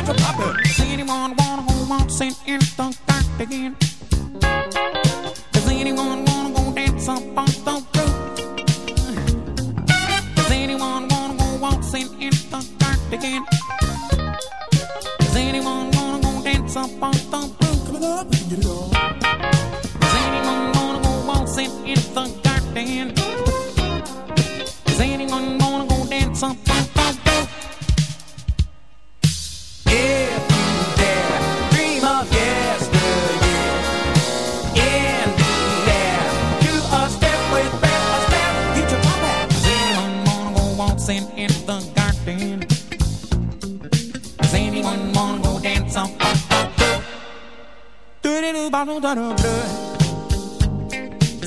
Get your. Does anyone wanna go waltzing in the dark again? Does anyone wanna go dance up on the roof? Does anyone wanna go waltzing in the dark again? Does anyone wanna go dance up on the roof? Come on get it on. Does anyone wanna go waltzing in the garden? Does anyone wanna go dance up on ballon dans le.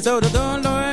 So the don't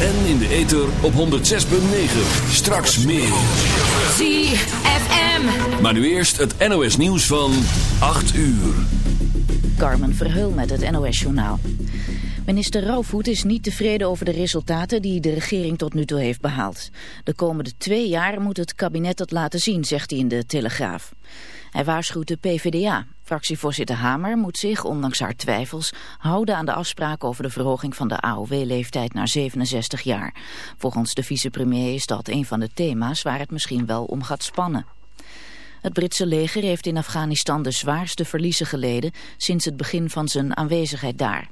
En in de ether op 106.9. Straks meer. ZFM. Maar nu eerst het NOS nieuws van 8 uur. Carmen Verheul met het NOS-journaal. Minister Rauwvoet is niet tevreden over de resultaten die de regering tot nu toe heeft behaald. De komende twee jaar moet het kabinet dat laten zien, zegt hij in de Telegraaf. Hij waarschuwt de PvdA. Fractievoorzitter Hamer moet zich, ondanks haar twijfels, houden aan de afspraak over de verhoging van de AOW-leeftijd naar 67 jaar. Volgens de vicepremier is dat een van de thema's waar het misschien wel om gaat spannen. Het Britse leger heeft in Afghanistan de zwaarste verliezen geleden sinds het begin van zijn aanwezigheid daar.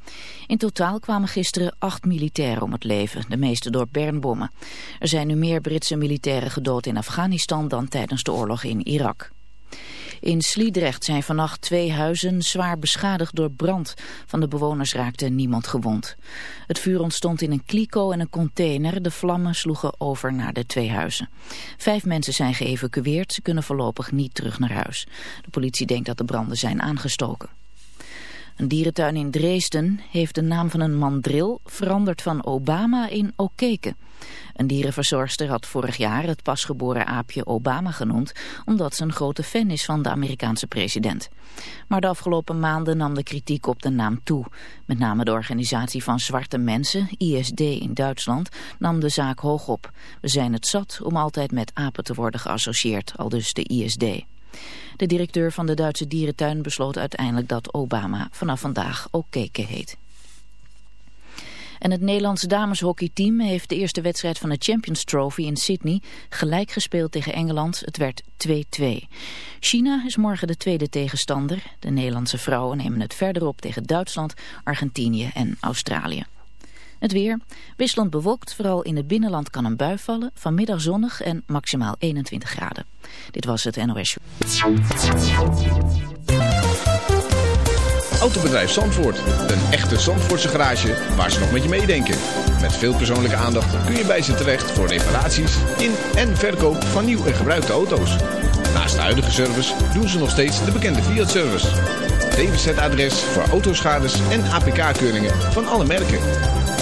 In totaal kwamen gisteren acht militairen om het leven, de meeste door bermbommen. Er zijn nu meer Britse militairen gedood in Afghanistan dan tijdens de oorlog in Irak. In Sliedrecht zijn vannacht twee huizen zwaar beschadigd door brand. Van de bewoners raakte niemand gewond. Het vuur ontstond in een kliko en een container. De vlammen sloegen over naar de twee huizen. Vijf mensen zijn geëvacueerd. Ze kunnen voorlopig niet terug naar huis. De politie denkt dat de branden zijn aangestoken. Een dierentuin in Dresden heeft de naam van een mandril veranderd van Obama in Okeke. Een dierenverzorgster had vorig jaar het pasgeboren aapje Obama genoemd... omdat ze een grote fan is van de Amerikaanse president. Maar de afgelopen maanden nam de kritiek op de naam toe. Met name de organisatie van zwarte mensen, ISD in Duitsland, nam de zaak hoog op. We zijn het zat om altijd met apen te worden geassocieerd, al dus de ISD. De directeur van de Duitse dierentuin besloot uiteindelijk dat Obama vanaf vandaag ook Keke heet. En het Nederlandse dameshockeyteam heeft de eerste wedstrijd van de Champions Trophy in Sydney gelijk gespeeld tegen Engeland. Het werd 2-2. China is morgen de tweede tegenstander. De Nederlandse vrouwen nemen het verder op tegen Duitsland, Argentinië en Australië. Het weer. Wisselend bewolkt, vooral in het binnenland kan een bui vallen. Vanmiddag zonnig en maximaal 21 graden. Dit was het NOS Autobedrijf Zandvoort. Een echte Zandvoortse garage waar ze nog met je meedenken. Met veel persoonlijke aandacht kun je bij ze terecht voor reparaties in en verkoop van nieuw en gebruikte auto's. Naast de huidige service doen ze nog steeds de bekende Fiat-service. DWZ-adres voor autoschades en APK-keuringen van alle merken.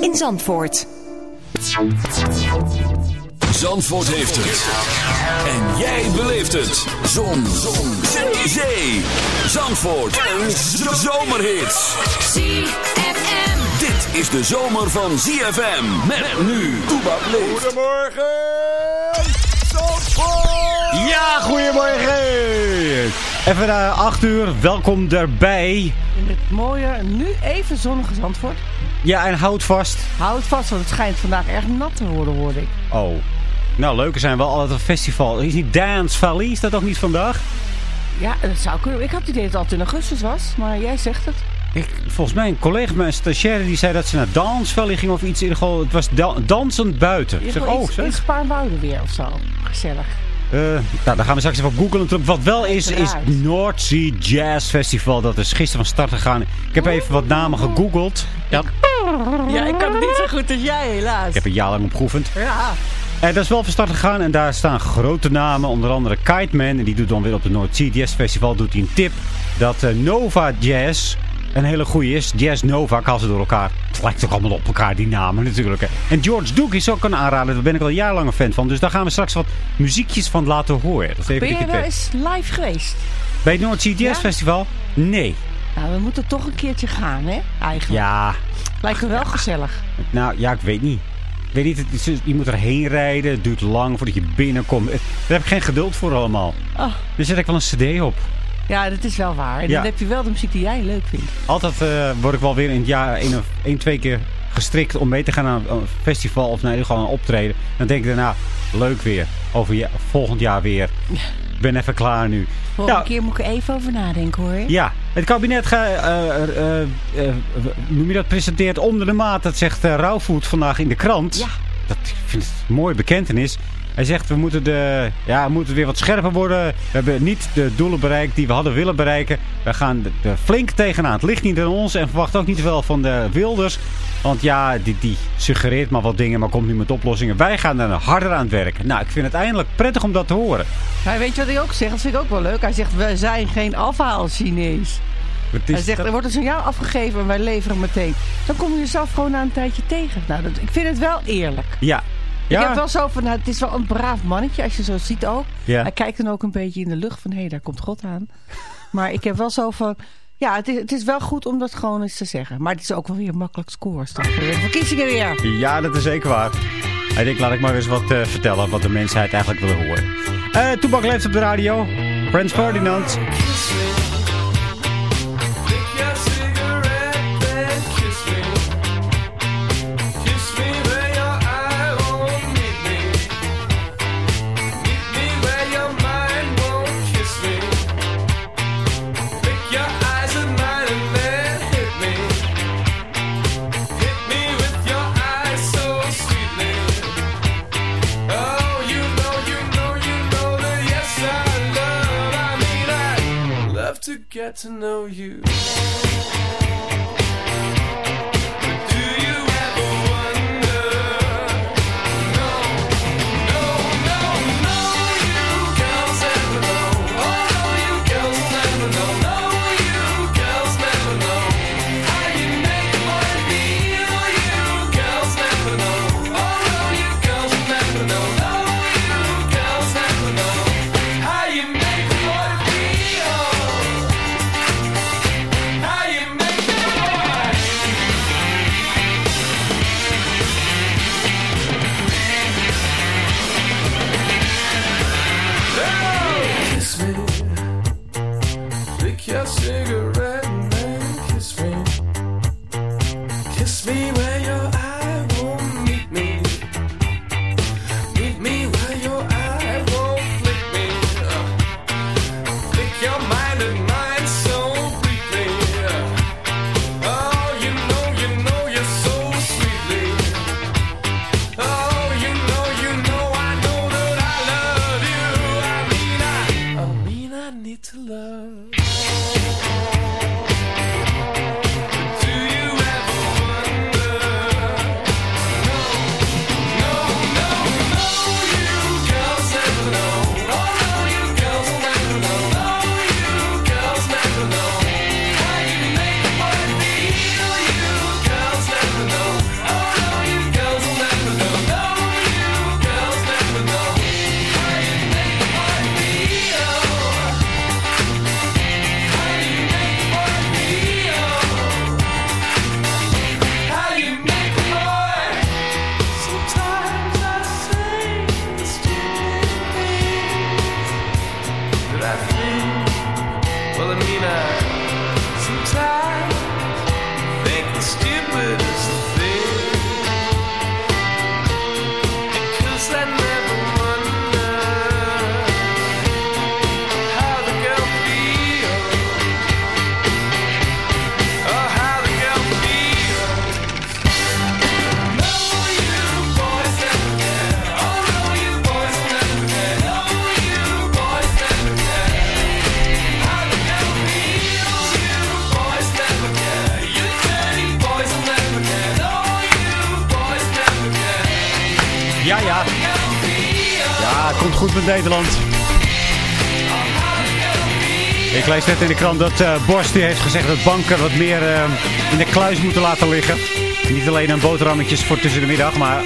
in Zandvoort. Zandvoort heeft het. En jij beleeft het. Zon. Zon. Zee. Zee. Zandvoort. Een zomerhit. ZFM. Dit is de zomer van ZFM. Met nu. Toebak leeft. Goedemorgen! Zandvoort! Ja, goedemorgen! Even na 8 uur, welkom erbij. In het mooie, nu even zonnige Zandvoort. Ja, en houd vast. Houd vast, want het schijnt vandaag erg nat te worden, hoorde ik. Oh. Nou, leuke zijn wel altijd een festival. Is niet Dance Valley? Is dat ook niet vandaag? Ja, dat zou kunnen. Ik had het idee dat het altijd in augustus was, maar jij zegt het. Ik, volgens mij een collega, mijn stagiaire, die zei dat ze naar Dance Valley ging of iets. In het was da- dansend buiten. Ik zeg, oh, iets, zeg. iets Spaarnwoude weer of zo. Gezellig. Eh, nou, dan gaan we straks even op googlen. Wat wel is, is. North Sea Jazz Festival. Dat is gisteren van start gegaan. Ik heb even wat namen gegoogeld. Ja, Ja, ik kan het niet zo goed als jij, helaas. ik heb een jaar lang opgeoefend. Ja, En dat is wel van start gegaan. En daar staan grote namen. Onder andere Kite Man. En die doet dan weer op de North Sea Jazz Festival doet hij een tip. Dat eh, Nova Jazz een hele goeie is. Jazz Nova, ik haal ze door elkaar. Het lijkt ook allemaal op elkaar, die namen natuurlijk. hè. En George Duke is ook een aanrader. Daar ben ik al jarenlang een fan van. Dus daar gaan we straks wat muziekjes van laten horen. Dat ben je wel eens live geweest? Bij het North Sea Jazz Ja? Festival? Nee. Nou, we moeten toch een keertje gaan, hè? Eigenlijk. Ja, Lijkt me wel gezellig. nou ja, ik weet niet. Ik weet niet, is- je moet erheen rijden. Het duurt lang voordat je binnenkomt. Eh, Daar heb ik geen geduld voor allemaal. Oh, zet ik wel een cd op. ja, dat is wel waar. En Ja. dan heb je wel de muziek die jij leuk vindt. Altijd eh, word ik wel weer in het jaar één of één, twee keer gestrikt om mee te gaan naar een festival of naar ieder geval een optreden. Dan denk ik daarna, leuk weer. Over ja, volgend jaar weer. Ik ben even klaar nu. Volgende Ja. keer moet ik er even over nadenken, hoor. Ja, het kabinet ga, eh, eh, noem je dat, presenteert onder de maat. Dat zegt uh, Rauwvoet vandaag in de krant. Ja. Dat, ik vind het een mooie bekentenis. Hij zegt, we moeten, de, ja, we moeten weer wat scherper worden. We hebben niet de doelen bereikt die we hadden willen bereiken. We gaan er flink tegenaan. Het ligt niet aan ons en verwacht ook niet veel van de Wilders. Want ja, die, die suggereert maar wat dingen, maar komt nu met oplossingen. Wij gaan er harder aan het werken. Nou, ik vind het eindelijk prettig om dat te horen. Maar weet je wat hij ook zegt? Dat vind ik ook wel leuk. Hij zegt, we zijn geen afhaal-Chinees. Hij zegt, dat- er wordt een signaal afgegeven en wij leveren meteen. Dan kom je jezelf gewoon na een tijdje tegen. Nou, dat, ik vind het wel eerlijk. ja. Ik Ja. heb wel zo van, nou, het is wel een braaf mannetje, als je zo ziet ook. Ja. Hij kijkt dan ook een beetje in de lucht van, hé, hey, daar komt God aan. Maar ik heb wel zo van, ja, het is, het is wel goed om dat gewoon eens te zeggen. Maar het is ook wel weer makkelijk scoren straks voor de verkiezingen weer. Ja, dat is zeker waar. Hij denkt, laat ik maar eens wat eh, vertellen wat de mensheid eigenlijk wil horen. Eh Toebak leeft op de radio. Frans Ferdinand. Get to know you. In de krant dat eh Borst die heeft gezegd dat banken wat meer eh, in de kluis moeten laten liggen. Niet alleen aan boterhammetjes voor tussen de middag, maar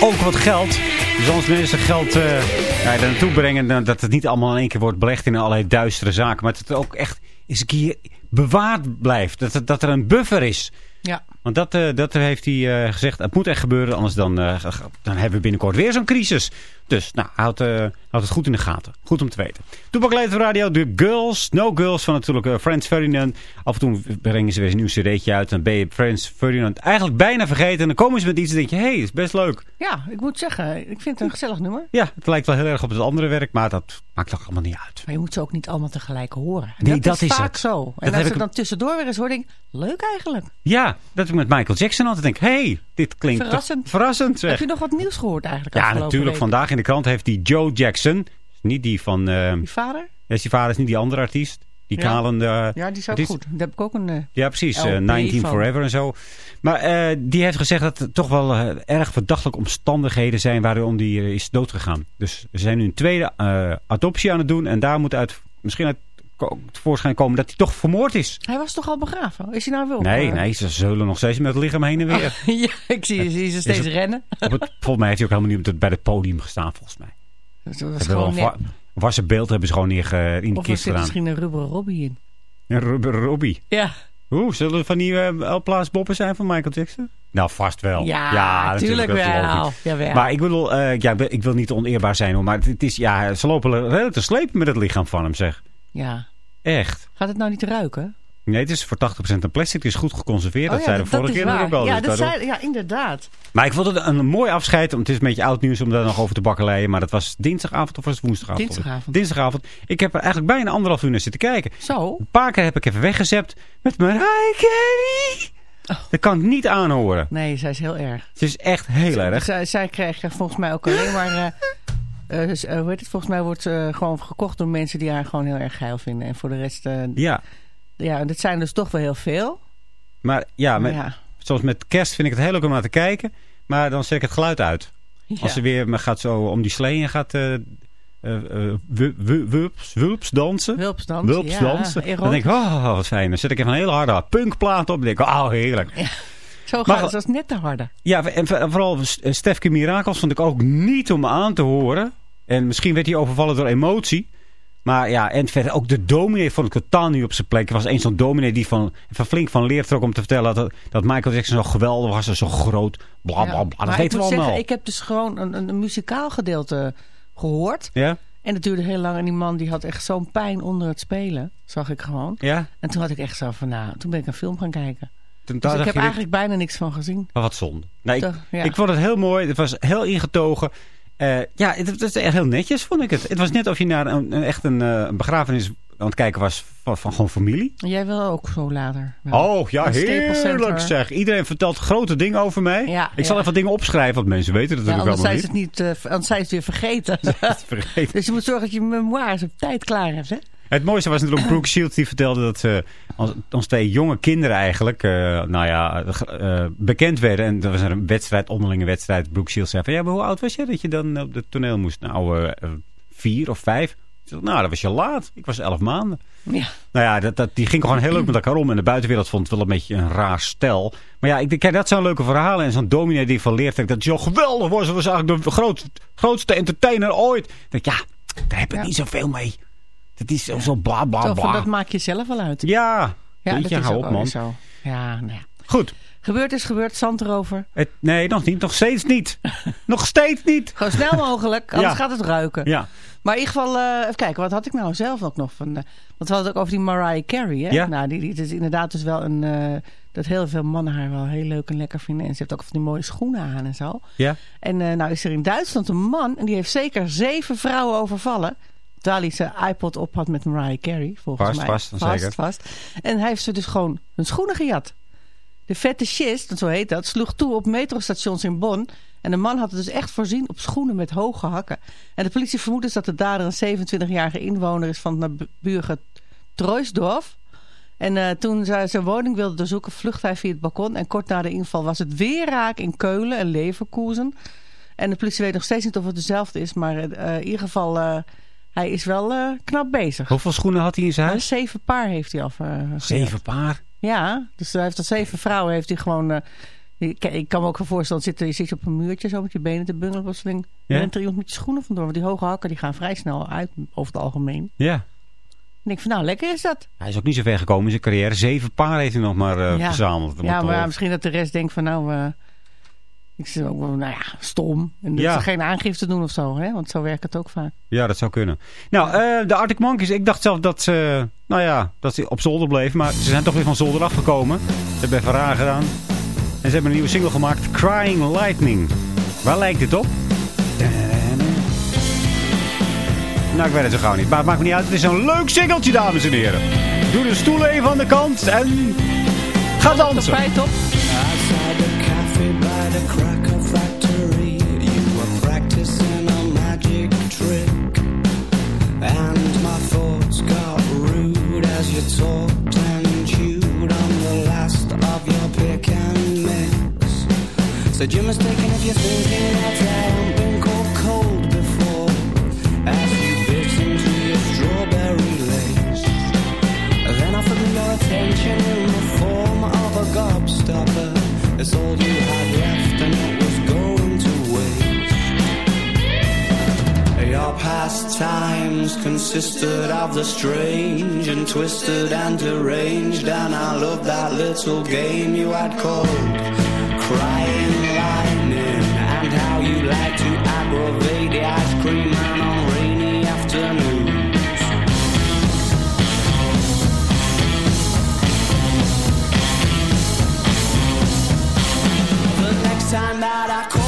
ook wat geld. Dus als mensen geld eh ja, naartoe brengen, dat het niet allemaal in één keer wordt belegd in allerlei duistere zaken. Maar dat het ook echt eens een bewaard blijft. Dat, dat er een buffer is. Ja. Want dat, eh, dat heeft hij eh, gezegd. Het moet echt gebeuren, anders dan, eh, dan hebben we binnenkort weer zo'n crisis. Dus, nou, houd, houd het goed in de gaten. Goed om te weten. Toepak Leed Radio, de Girls, No Girls van natuurlijk Frans Ferdinand. Af en toe brengen ze weer een nieuw cd'tje uit. Dan ben je Frans Ferdinand eigenlijk bijna vergeten. En dan komen ze met iets en denk je, hé, hey, is best leuk. ja, ik moet zeggen, ik vind het een gezellig nummer. Ja, het lijkt wel heel erg op het andere werk, maar dat maakt toch allemaal niet uit. Maar je moet ze ook niet allemaal tegelijk horen. Nee, dat is, is vaak het. zo. Dat En als ik- dan tussendoor weer eens hoor, denk ik, leuk eigenlijk. Ja, dat ik met Michael Jackson altijd denk, hey, dit klinkt toch Verrassend. verrassend zeg. Heb je nog wat nieuws gehoord eigenlijk Ja, natuurlijk. week? Vandaag in de krant heeft die Joe Jackson. Niet die van... eh Die vader? ja, die vader is niet die andere artiest. Die Ja. kalende... Ja, die is ook artiest. goed. Daar heb ik ook een... eh, Ja, precies. eh, LP 19 van. Forever en zo. Maar eh, die heeft gezegd dat er toch wel eh, erg verdachtelijke omstandigheden zijn waarom die eh, is doodgegaan. Dus ze zijn nu een tweede eh, adoptie aan het doen. En daar moet uit, misschien uit tevoorschijn komen dat hij toch vermoord is. Hij was toch al begraven? Is hij nou wel? Nee, nee, ze zullen nog steeds met het lichaam heen en weer. ja, ik zie, zie ze steeds het- rennen. Op het, volgens mij heeft hij ook helemaal niet bij het podium gestaan, volgens mij. Dat was wel gewoon een net. wa- wassen beeld hebben ze gewoon neer in die Of er kist zit gedaan. misschien een rubberen Robbie in. Een rubber Robbie. Ja, Oeh, zullen het van die uh, Plaats Boppen zijn van Michael Jackson? Nou, vast wel. ja, natuurlijk wel. Jawel. Maar ik bedoel, eh, ja, ik wil niet oneerbaar zijn hoor. Maar het is, ja, ze lopen redelijk te slepen met het lichaam van hem, zeg. Ja. Echt. Gaat het nou niet ruiken? Nee, het is voor 80% een plastic. Het is goed geconserveerd. dat Oh zei ja, de vorige keer ook al. Ja, dus dat daardoor- zei, ja, inderdaad. Maar ik vond het een mooi afscheid. Want het is een beetje oud nieuws om daar nog over te bakkeleien. Maar dat was dinsdagavond of was het woensdagavond? Dinsdagavond. Dinsdagavond. Ik heb er eigenlijk bijna anderhalf uur naar zitten kijken. Zo. Een paar keer heb ik even weggezept met Mariah Carey. Oh. Dat kan ik niet aanhoren. Nee, zij is heel erg. Het is echt heel erg. Zij, zij krijgt volgens mij ook alleen maar... eh, dus, hoe heet het? Volgens mij wordt ze gewoon gekocht door mensen die haar gewoon heel erg geil vinden. En voor de rest, Ja, ja, dat zijn dus toch wel heel veel. maar ja, met, ja. zoals met kerst vind ik het heel leuk om naar te kijken. Maar dan zet ik het geluid uit. Ja. Als ze weer maar gaat zo om die slee en gaat wu- wu- wulps, wulps dansen. Wulps ja, dansen. erotisch. Dan denk ik, oh, wat fijn. Dan zet ik even een hele harde punkplaat op. Dan denk ik, oh, heerlijk. Zo gaat het, dat is net te harde. Ja, en voor- vooral Stefke Mirakels vond ik ook niet om aan te horen. En misschien werd hij overvallen door emotie. Maar ja, en verder ook de dominee vond ik totaal niet op zijn plek. Er was eens zo'n dominee die van, van flink van leer trok om te vertellen dat, dat Michael Jackson zo geweldig was en zo groot. Bla bla Ja. bla. Dat weten we allemaal. zeggen, ik heb dus gewoon een, een, een muzikaal gedeelte gehoord. Ja? En het duurde heel lang. En die man die had echt zo'n pijn onder het spelen. Zag ik gewoon. Ja? En toen had ik echt zo van, nou, toen ben ik een film gaan kijken. Dus ik heb eigenlijk bijna niks van gezien. Maar wat zonde. Ik, ja. ik vond het heel mooi. Het was heel ingetogen. Eh, ja, het, was echt heel netjes, vond ik het. Het was net of je naar een, een- echt een, eh, een begrafenis aan het kijken was van, van gewoon familie. Jij wil ook zo later. wel. Oh, ja, heerlijk zeg. Iedereen vertelt grote dingen over mij. Ja, ik zal ja. even dingen opschrijven, want mensen weten Ja, natuurlijk anders allemaal zijn ze niet. het niet, eh, anders zijn ze het weer vergeten. Vergeet. dus je moet zorgen dat je memoires op tijd klaar hebt, hè? Het mooiste was natuurlijk Brooke Shields die vertelde dat ze als, als twee jonge kinderen eigenlijk, eh, nou ja, eh, bekend werden. En er was een wedstrijd, onderlinge wedstrijd. Brooke Shields zei van, ja, maar hoe oud was je dat je dan op het toneel moest? Nou, eh, eh, vier of vijf. Zei, nou, dat was je laat. Ik was elf maanden. Ja. Nou ja, dat, dat, die ging gewoon heel leuk met elkaar om. En de buitenwereld vond het wel een beetje een raar stel. Maar ja, ik denk, kijk, dat zijn leuke verhalen. En zo'n dominee die van leert dat zo geweldig was. Was eigenlijk de grootste, grootste entertainer ooit. Ik denk, ja, daar heb ik Ja. niet zoveel mee. Dat is zo, zo bla bla bla. dat maak je zelf wel uit. Ja, Ja, Weet dat je, is hou ook op man. zo. Ja, nou ja. Goed. Gebeurd is gebeurd, zand erover. Het, nee, nog niet. Nog steeds niet. nog steeds niet. Gewoon snel mogelijk, anders Ja. gaat het ruiken. Ja. Maar in ieder geval, eh, even kijken, wat had ik nou zelf ook nog van... eh, want we hadden het ook over die Mariah Carey, hè? Ja. Nou, die, die het is inderdaad dus wel een... eh, dat heel veel mannen haar wel heel leuk en lekker vinden. En ze heeft ook van die mooie schoenen aan en zo. Ja. En nou is er in Duitsland een man... en die heeft zeker zeven vrouwen overvallen... Terwijl hij zijn iPod op had met Mariah Carey, volgens Vast, mij. vast, vast, zeker. vast. En hij heeft ze dus gewoon hun schoenen gejat. De fetischist, zo heet dat, sloeg toe op metrostations in Bonn. En de man had het dus echt voorzien op schoenen met hoge hakken. En de politie vermoedt dus dat de dader een 27-jarige inwoner is van het naburige Troisdorf. En eh, toen zij zijn woning wilde doorzoeken, vluchtte hij via het balkon. En kort na de inval was het weer raak in Keulen en Leverkusen. En de politie weet nog steeds niet of het dezelfde is. Maar eh, in ieder geval, eh, hij is wel eh, knap bezig. Hoeveel schoenen had hij in zijn huis? zeven paar heeft hij al eh. Zeven paar. Ja, dus hij heeft al zeven vrouwen. Heeft hij gewoon... eh, ik, ik kan me ook voorstellen, zitten, je zit op een muurtje zo met je benen te bungelen. Plotseling Ja. rent er iemand met je schoenen vandoor. Want die hoge hakken die gaan vrij snel uit over het algemeen. Ja. En ik denk van nou, lekker is dat. Hij is ook niet zo ver gekomen in zijn carrière. Zeven paar heeft hij nog maar Ja. verzameld. Dat Ja, maar ja, misschien dat de rest denkt van nou... eh, ik zit ook wel, nou ja, stom. En dat Ja. ze geen aangifte doen of zo. Hè? Want zo werkt het ook vaak. Ja, dat zou kunnen. Nou, eh, de Arctic Monkeys. Ik dacht zelf dat ze, nou ja, dat ze op zolder bleven. Maar ze zijn toch weer van zolder afgekomen. Ze hebben even raar gedaan. En ze hebben een nieuwe single gemaakt. Crying Lightning. Waar lijkt dit op? Nou, ik weet het zo gauw niet. Maar het maakt me niet uit. Het is een leuk singeltje, dames en heren. Doe de stoel even aan de kant en ga dansen. Tapijt op. Said you're mistaken if you're thinking I pastimes consisted of the strange and twisted and deranged, and I loved that little game you had called Crying Lightning, and how you like to aggravate the ice cream man on rainy afternoons. The next time that I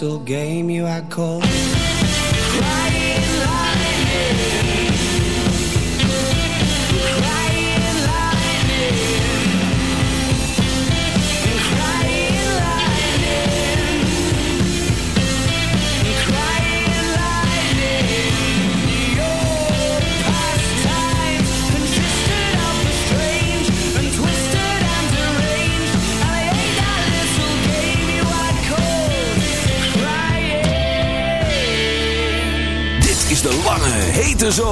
Little game you I call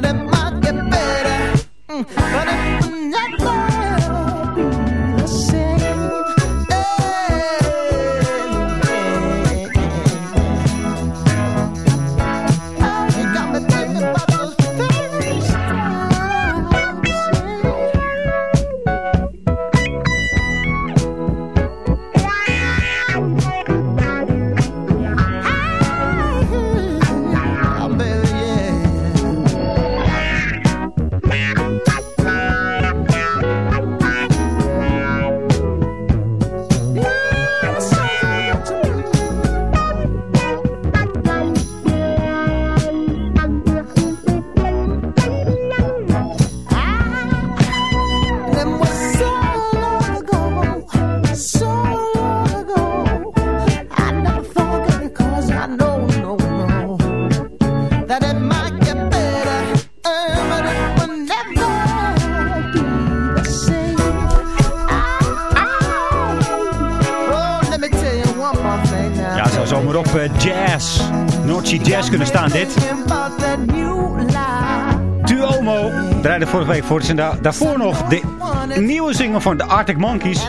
Let it vorige week voor. En da daarvoor nog de nieuwe single van de Arctic Monkeys.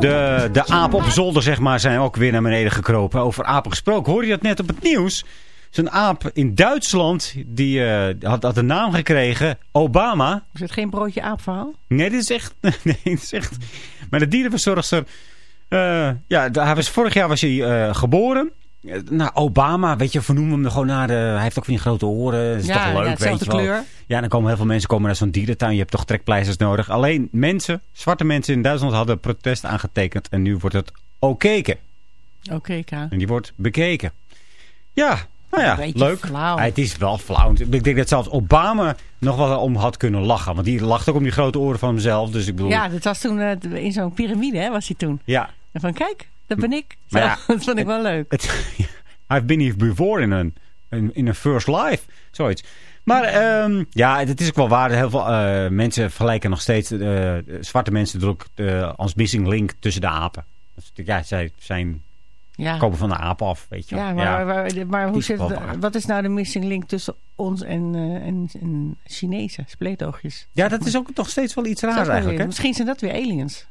De, de aap op zolder, zeg maar, zijn ook weer naar beneden gekropen. Over apen gesproken. Hoorde je dat net op het nieuws? Zo'n aap in Duitsland, die eh, had, had een naam gekregen. Obama. Is het geen broodje aap verhaal? Nee, dit is echt... Nee, dit is echt... Maar de dierenverzorgster... eh, ja, hij was, vorig jaar was hij eh, geboren. Eh, Nou, Obama, weet je, vernoemen hem er gewoon naar de... Hij heeft ook van die grote oren. Dat is Ja, toch wel ja, leuk, weet je wel. kleur. Ja, dan komen heel veel mensen komen naar zo'n dierentuin. Je hebt toch trekpleisters nodig. Alleen mensen, zwarte mensen in Duitsland hadden protest aangetekend. En nu wordt het okeken. Oké, K. En die wordt bekeken. Ja, Nou ja, leuk. Ja, het is wel flauw. Ik denk dat zelfs Obama nog wel om had kunnen lachen. Want die lacht ook om die grote oren van hemzelf. Dus ik bedoel... Ja, dat was toen eh, in zo'n piramide, hè, was hij toen. ja. En van, kijk, dat ben ik. Zo, ja, dat vond ik wel leuk. Het, I've been here before in een in, in een first life. Zoiets. Maar ehm, ja, het is ook wel waar. Heel veel eh, mensen vergelijken nog steeds eh, zwarte mensen ook eh, als missing link tussen de apen. Ja, zij zijn Ja. komen van de apen af, weet je wel. Ja, maar, maar, maar hoe zit het, wat is nou de missing link tussen ons en, en, en Chinezen, spleetoogjes? Ja, dat is ook nog steeds wel iets raars eigenlijk. Hè? Misschien zijn dat weer aliens.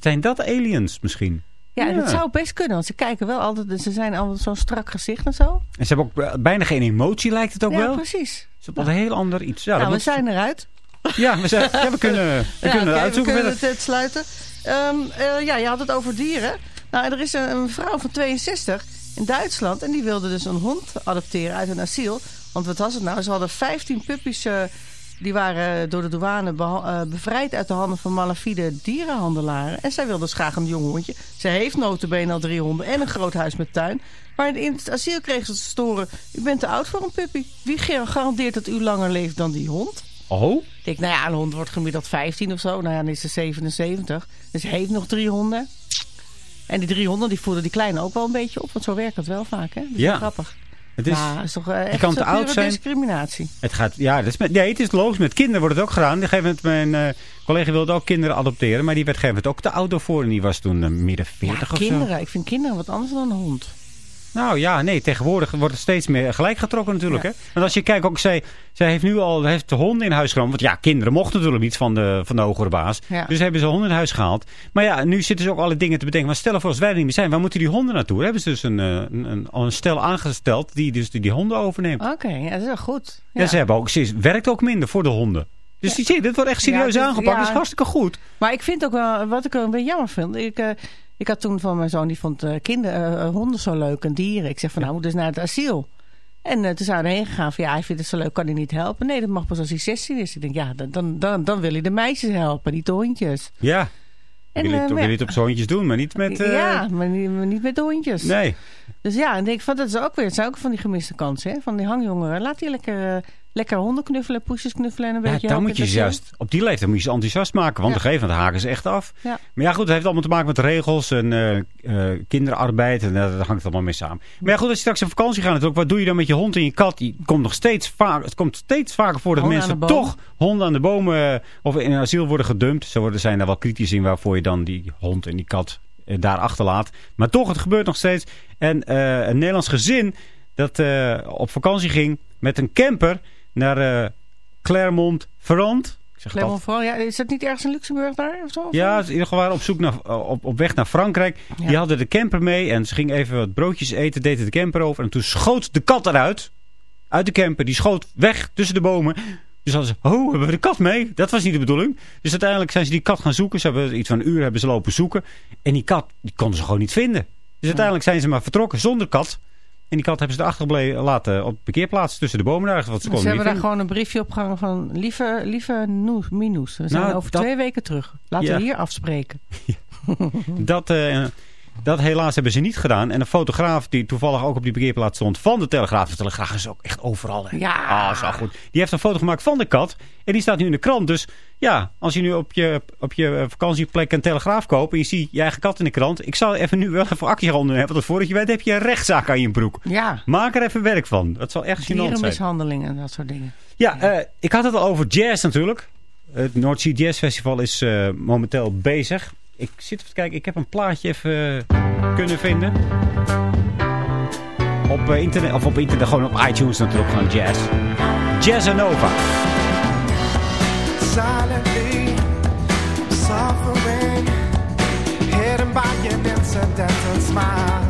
Zijn dat aliens misschien? Ja, Ja. dat zou best kunnen, want ze kijken wel altijd, ze zijn altijd zo'n strak gezicht en zo. En ze hebben ook eh, bijna geen emotie, lijkt het ook ja, wel. precies. Het is op een heel ander iets. Ja, nou, we moet- zijn eruit. ja, we, zijn, ja, we kunnen, we Ja, kunnen uitzoeken. we kunnen het, het sluiten. Ehm, eh, ja, je had het over dieren. Nou, er is een, een vrouw van 62 in Duitsland. En die wilde dus een hond adopteren uit een asiel. Want wat was het nou? Ze hadden 15 puppies... eh, die waren door de douane eh, bevrijd uit de handen van malafide dierenhandelaren. En zij wilde dus graag een jong hondje. Ze heeft notabene al drie honden en een groot huis met tuin. Maar in het asiel kregen ze te storen... U bent te oud voor een puppy. Wie garandeert dat u langer leeft dan die hond? Oh, Ik denk, nou ja, een hond wordt gemiddeld 15 of zo. Nou ja, dan is ze 77. Dus ze heeft nog drie honden. En die drie honden, die voeden die kleine ook wel een beetje op. Want zo werkt dat wel vaak, hè? Dat is Ja. grappig. Het is... nou, dat is toch eh, echt kan te oud zijn. discriminatie. Het gaat, ja, dat is met, nee, het is logisch. Met kinderen wordt het ook gedaan. Op een gegeven moment, mijn eh, collega wilde ook kinderen adopteren. Maar die werd gegeven ook te oud voor. En die was toen eh, midden 40 Ja, of zo. kinderen. Ik vind kinderen wat anders dan een hond. Nou ja, nee, tegenwoordig wordt het steeds meer gelijk getrokken natuurlijk. Ja. Hè? Want als je kijkt, ook zij, zij heeft nu al heeft de honden in huis genomen. Want ja, kinderen mochten natuurlijk niet van de, van de hogere baas. Ja. Dus hebben ze honden in huis gehaald. Maar ja, nu zitten ze ook alle dingen te bedenken. Maar stel voor als wij er niet meer zijn, waar moeten die honden naartoe? Hebben ze dus een, eh, een, een, een stel aangesteld die dus die, die honden overneemt. Oké, ja, dat is wel goed. Ja. ze hebben ook, ze werkt ook minder voor de honden. Dus die dit wordt echt serieus Ja, aangepakt. ja. Dat is hartstikke goed. Maar ik vind ook wel, wat ik er een beetje jammer vind. Ik, eh, ik had toen van mijn zoon, die vond eh, kinderen, eh, honden zo leuk en dieren. Ik zeg van, nou, moet dus naar het asiel. En eh, toen zijn we erheen gegaan van, ja, hij vindt het zo leuk, kan hij niet helpen? Nee, dat mag pas als hij 16 is. Ik denk, ja, dan, dan, dan, wil hij de meisjes helpen, niet de hondjes. Ja. En, wil je eh, het, wil maar- je het op zo'n hondjes doen, maar niet met... eh, Ja, maar niet, maar niet met de hondjes. Nee. Dus ja, en ik denk van, dat is ook weer, het zijn ook van die gemiste kansen, hè? Van die hangjongeren. Laat die lekker, eh, lekker honden knuffelen, poesjes knuffelen en een Ja, beetje dan moet je ze juist, op die leeftijd moet je ze enthousiast maken. Want Ja. op een gegeven moment haken ze echt af. Ja. Maar ja, goed, het heeft allemaal te maken met regels en eh, eh, kinderarbeid. En daar hangt het allemaal mee samen. Maar ja, goed, als je straks op vakantie gaat natuurlijk. Wat doe je dan met je hond en je kat? Die komt nog steeds vaak, het komt steeds vaker voor dat Honden mensen de toch honden aan de bomen of in een asiel worden gedumpt. Ze worden, zijn daar wel kritisch in waarvoor je dan die hond en die kat daar achterlaat. Maar toch, het gebeurt nog steeds. En eh, een Nederlands gezin dat eh, op vakantie ging met een camper naar eh, Clermont-Ferrand. Ik zeg het Clermont vooral, ja, is dat niet ergens in Luxemburg daar? Of zo? ja, in ieder geval waren op zoek naar, op, op weg naar Frankrijk. Ja. Die hadden de camper mee en ze ging even wat broodjes eten, deed de camper over. En toen schoot de kat eruit. Uit de camper. Die schoot weg tussen de bomen. Dus hadden ze, oh, hebben we de kat mee? Dat was niet de bedoeling. Dus uiteindelijk zijn ze die kat gaan zoeken. Ze hebben iets van een uur hebben ze lopen zoeken. En die kat, die konden ze gewoon niet vinden. Dus uiteindelijk zijn ze maar vertrokken zonder kat. En die kat hebben ze achtergebleven laten op de parkeerplaats tussen de bomen daar. Want ze Ze konden hebben daar gewoon een briefje opgehangen van... Lieve, lieve Noes, Minus, we zijn Nou, over dat- twee weken terug. Laten Ja. we hier afspreken. Dat, eh, dat helaas hebben ze niet gedaan. En een fotograaf die toevallig ook op die parkeerplaats stond van de Telegraaf. De Telegraaf is ook echt overal. Hè. Ja. Ah, zo goed. Die heeft een foto gemaakt van de kat. En die staat nu in de krant. Dus ja, als je nu op je, op je vakantieplek een Telegraaf koopt. En je ziet je eigen kat in de krant. Ik zou even nu wel even actie gaan ondernemen. Want voordat je weet heb je een rechtszaak aan je broek. Ja, Maak er even werk van. Dat zal echt gênant zijn. dierenmishandeling en dat soort dingen. Ja, eh, ik had het al over jazz natuurlijk. Het North Sea Jazz Festival is eh, momenteel bezig. Ik zit even te kijken. Ik heb een plaatje even eh, kunnen vinden. Op eh, internet, of op internet, gewoon op iTunes natuurlijk, van jazz. Silently hidden by an incidental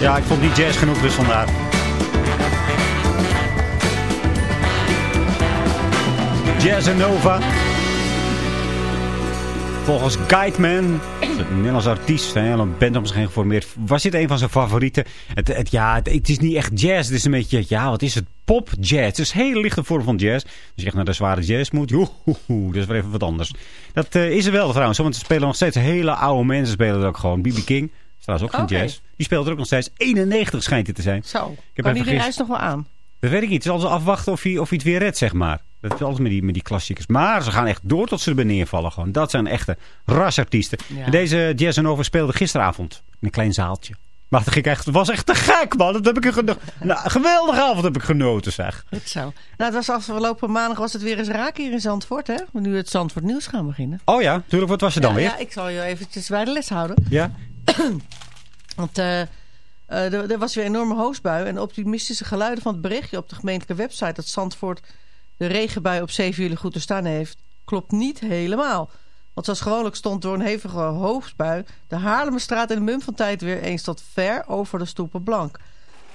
Ja, ik vond die jazz genoeg, dus vandaar. Jazz en Nova. Volgens Guideman, een Nederlands artiest, een om zich heen geformeerd, was dit een van zijn favorieten. Het, het, ja, het, is niet echt jazz, het is een beetje, ja, wat is het? Pop jazz. Het is een hele lichte vorm van jazz. Als je echt naar de zware jazz moet, joe, hoe, hoe, dat is weer even wat anders. Dat eh, is er wel trouwens, want er spelen nog steeds hele oude mensen, spelen er ook gewoon. B.B. King, trouwens ook geen Oké. jazz. Die speelt er ook nog steeds. 91 schijnt hij te zijn. Zo, heb kan die de nog wel aan? Dat weet ik niet. Het is altijd afwachten of hij, of hij het weer redt, zeg maar. Dat is altijd met die, met die klassiekers. Maar ze gaan echt door tot ze erbij neervallen. Gewoon. Dat zijn echte rasartiesten. Ja. En deze Jazz en Over speelde gisteravond in een klein zaaltje. Maar dat ging echt, het was echt te gek, man. Dat heb ik een geno- nou, geweldige avond heb ik genoten, zeg. Goed zo. Nou, het was afgelopen maandag was het weer eens raak hier in Zandvoort, hè? We nu het Zandvoort nieuws gaan beginnen. Oh ja, natuurlijk. Wat was er dan ja, weer? ja, ik zal je eventjes bij de les houden. Ja? Want eh, er, was weer een enorme hoosbui. En optimistische geluiden van het berichtje op de gemeentelijke website... dat Zandvoort de regenbui op 7 juli goed te staan heeft... klopt niet helemaal. Want zoals gewoonlijk stond door een hevige hoofdbui... de Haarlemmerstraat in de mum van tijd weer eens tot ver over de stoepen blank.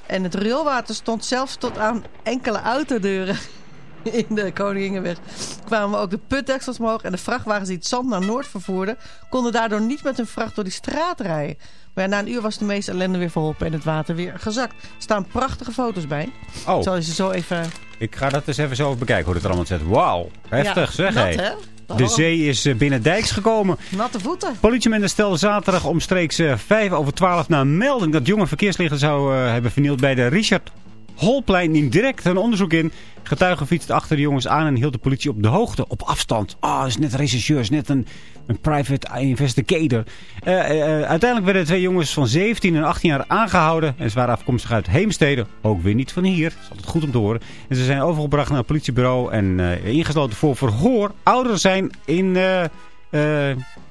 En het rioolwater stond zelfs tot aan enkele autodeuren in de Koningingenweg. Kwamen ook de putdeksels omhoog en de vrachtwagens die het zand naar Noord vervoerden... konden daardoor niet met hun vracht door die straat rijden. Maar ja, na een uur was de meeste ellende weer verholpen en het water weer gezakt. Er staan prachtige foto's bij. Oh. Zal je ze zo even... Ik ga dat eens even zo bekijken hoe het er allemaal zit. Wauw, heftig Ja, zeg nat, hé. hè? De Oh. zee is eh, binnen dijks gekomen. Natte voeten. Politiemensen stelden zaterdag omstreeks eh, 5 over 12 na een melding dat jonge verkeerslichten zou eh, hebben vernield bij de Richard Holplein. Neemt direct een onderzoek in. Getuigen fietsten achter de jongens aan en hield de politie op de hoogte, op afstand. Ah, is net een rechercheur, is net een, een private investigator. Eh, eh, eh, uiteindelijk werden de twee jongens van 17 en 18 jaar aangehouden. En ze waren afkomstig uit Heemstede. Ook weer niet van hier. Dat is altijd goed om te horen. En ze zijn overgebracht naar het politiebureau en eh, ingesloten voor verhoor. Ouderen zijn in...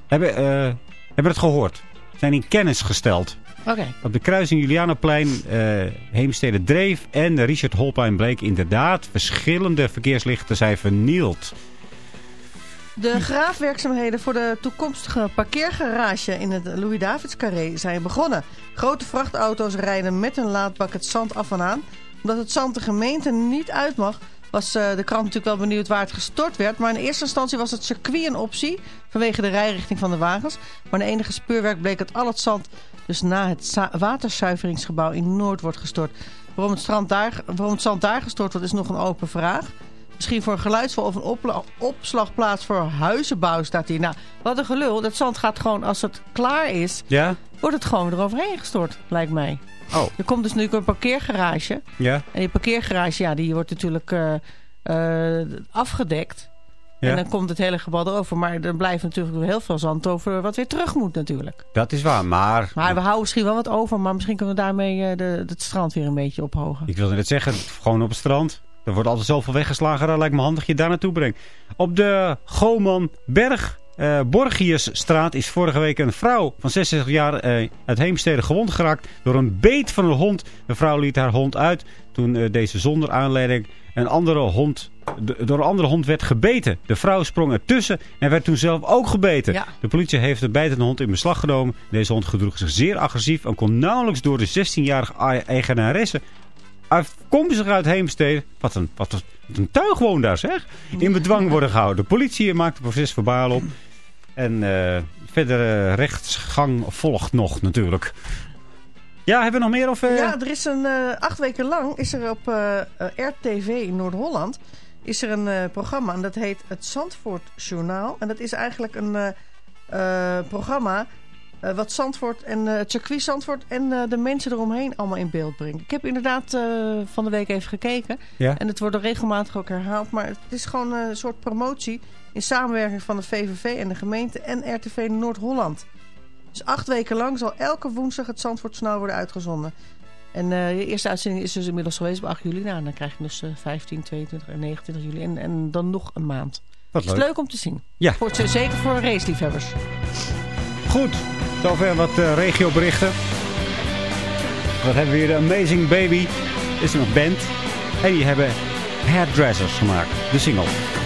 hebben, hebben het gehoord. Zijn in kennis gesteld. Oké. Op de kruising Julianaplein, eh Heemstede Dreef en Richard Holplein bleek inderdaad verschillende verkeerslichten zijn vernield. De graafwerkzaamheden voor de toekomstige parkeergarage in het Louis-Davids-carré zijn begonnen. Grote vrachtauto's rijden met een laadbak het zand af en aan. Omdat het zand de gemeente niet uit mag, was eh, de krant natuurlijk wel benieuwd waar het gestort werd. Maar in eerste instantie was het circuit een optie vanwege de rijrichting van de wagens. Maar na enige speurwerk bleek dat al het zand dus na het waterzuiveringsgebouw in Noord wordt gestort. Waarom het, strand daar, waarom het zand daar gestort wordt is nog een open vraag. Misschien voor een geluidsval of een opslagplaats voor huizenbouw staat hier. Nou, wat een gelul. Dat zand gaat gewoon, als het klaar is, Ja? wordt het gewoon eroverheen gestort, lijkt mij. Oh. Er komt dus nu een parkeergarage. Ja? En die parkeergarage, ja, die wordt natuurlijk eh, eh, afgedekt. Ja. En dan komt het hele gebouw erover. Maar er blijft natuurlijk heel veel zand over wat weer terug moet natuurlijk. Dat is waar, maar... Maar we houden misschien wel wat over. Maar misschien kunnen we daarmee eh, de, het strand weer een beetje ophogen. Ik wilde net zeggen, gewoon op het strand. Er wordt altijd zoveel weggeslagen. Dat lijkt me handig je daar naartoe brengt. Op de Gomanberg eh Borgiusstraat is vorige week een vrouw van 66 jaar eh, uit Heemstede gewond geraakt door een beet van een hond. De vrouw liet haar hond uit toen eh, deze zonder aanleiding een andere hond, door een andere hond werd gebeten. De vrouw sprong ertussen en werd toen zelf ook gebeten. Ja. De politie heeft de bijtende hond in beslag genomen. Deze hond gedroeg zich zeer agressief en kon nauwelijks door de 16-jarige ei- eigenaresse afkomstig uit Heemstede. Wat een, wat, een- wat een tuig woont daar zeg. In bedwang worden gehouden. De politie maakt het proces verbaal op. En eh verdere rechtsgang volgt nog natuurlijk. Ja, hebben we nog meer? Of, eh? Ja, er is een eh, acht weken lang is er op eh, RTV in Noord-Holland is er een programma en dat heet het Zandvoort Journaal. En dat is eigenlijk een programma wat Zandvoort en het circuit Zandvoort en de mensen eromheen allemaal in beeld brengt. Ik heb inderdaad van de week even gekeken Ja. en het wordt er regelmatig ook herhaald. Maar het is gewoon een soort promotie in samenwerking van de VVV en de gemeente en RTV Noord-Holland. Dus acht weken lang zal elke woensdag het Zandvoort Journaal worden uitgezonden. En eh, de eerste uitzending is dus inmiddels geweest op 8 juli. Nou, dan krijg je dus eh, 15, 22 en 29 juli. En, en dan nog een maand. Wat Het is leuk. leuk om te zien. Ja. Voor, zeker voor raceliefhebbers. Goed, zover wat eh, regioberichten. Wat hebben we hier? De Amazing Baby is een band. En die hebben Hairdressers gemaakt. De single.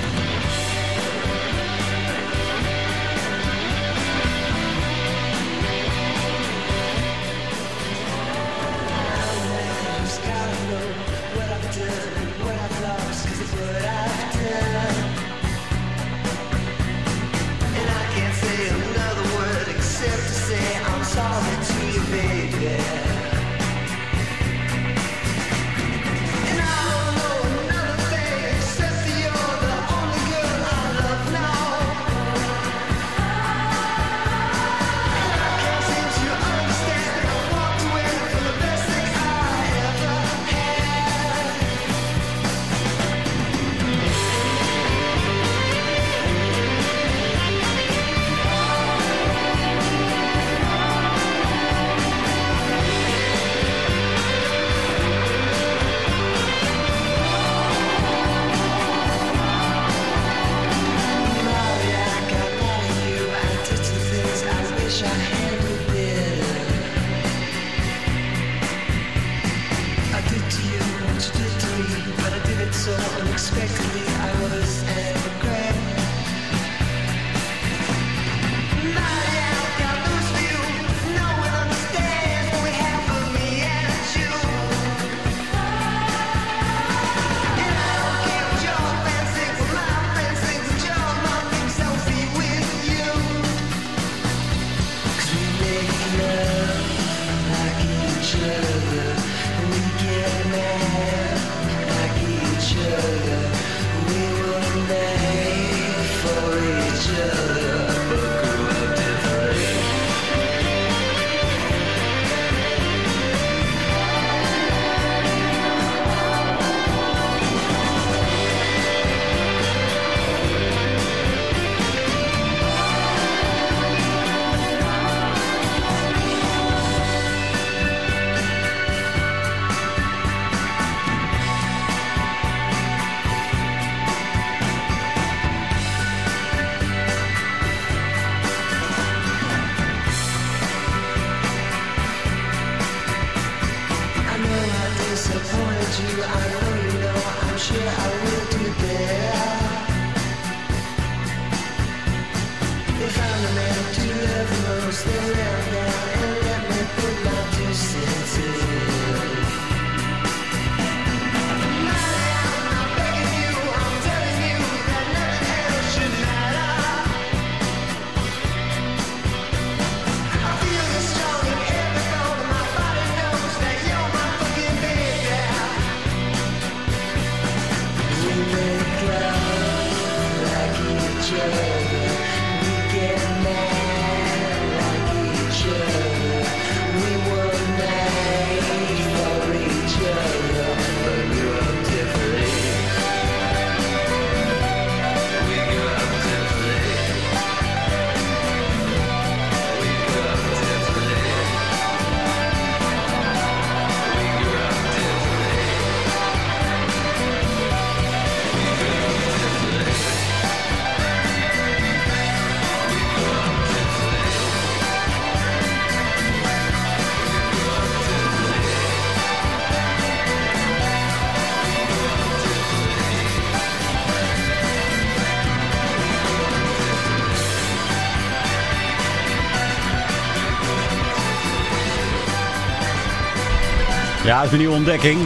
Ja, is een nieuwe ontdekking.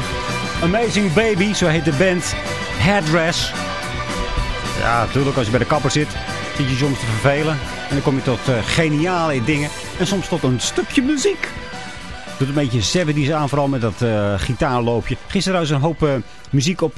Amazing Baby, zo heet de band. Headdress. Ja, natuurlijk, als je bij de kapper zit, zit je soms te vervelen. En dan kom je tot eh, geniale dingen. En soms tot een stukje muziek. Doet een beetje 70's aan, vooral met dat eh, gitaarloopje. Gisteren was een hoop eh, muziek op,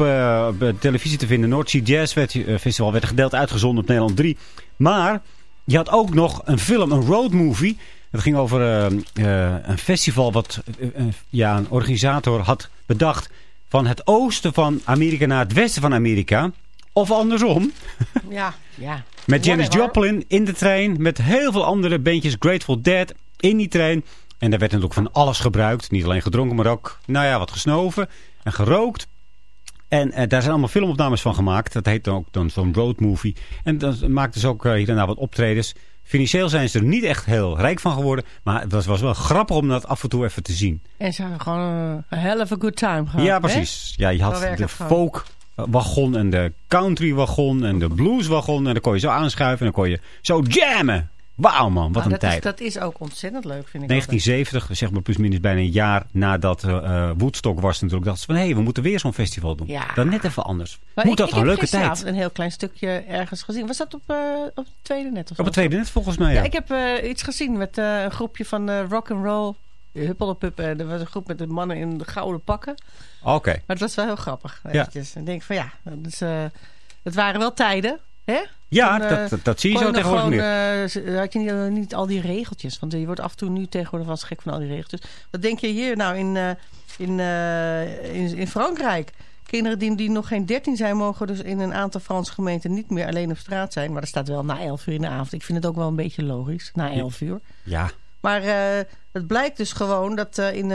televisie te vinden. North Sea Jazz werd, Festival werd gedeeld uitgezonden op Nederland 3. Maar je had ook nog een film, een road movie. Het ging over eh, eh, een festival wat eh, ja, een organisator had bedacht. Van het oosten van Amerika naar het westen van Amerika. Of andersom. Ja, ja. Met Janis. Joplin in de trein. Met heel veel andere bandjes. Grateful Dead in die trein. En daar werd natuurlijk van alles gebruikt. Niet alleen gedronken, maar ook nou ja, wat gesnoven en gerookt. En eh, daar zijn allemaal filmopnames van gemaakt. Dat heet dan ook dan zo'n road movie. En dan maakten ze ook eh, hier en daar wat optredens. Financieel zijn ze er niet echt heel rijk van geworden. Maar het was, was wel grappig om dat af en toe even te zien. En ze hebben gewoon een hell of a good time gehad. ja, hè? precies. Ja, je had de folk wagon en de country wagon en de blues wagon. En dan kon je zo aanschuiven en dan kon je zo jammen. Wauw man, wat Nou, een dat tijd. Is, dat is ook ontzettend leuk, vind ik. 1970, zeg maar plus minus bijna een jaar nadat eh, Woodstock was natuurlijk. Dachten ze van, hé, we moeten weer zo'n festival doen. Ja. Dan net even anders. Maar Moet ik, dat ik een leuke tijd. een heel klein stukje ergens gezien. Was dat op, eh, op het tweede net of? Op het tweede net volgens mij, Ja, ja. ik heb iets gezien met een groepje van eh rock and roll. Er was een groep met de mannen in de gouden pakken. Oké. Maar het was wel heel grappig. Ja. eventjes. Ik denk van ja, dus, het waren wel tijden. Hè? Ja, eh, dat, dat, dat zie je zo tegenwoordig gewoon, meer. eh, had je niet, niet al die regeltjes. Want je wordt af en toe nu tegenwoordig wel gek van al die regeltjes. Wat denk je hier nou in, eh, in, eh, in, in Frankrijk? Kinderen die, die nog geen 13 zijn, mogen dus in een aantal Franse gemeenten niet meer alleen op straat zijn. Maar er staat wel na 11 uur in de avond. Ik vind het ook wel een beetje logisch, na 11 uur. Ja. Maar eh, het blijkt dus gewoon dat eh, in,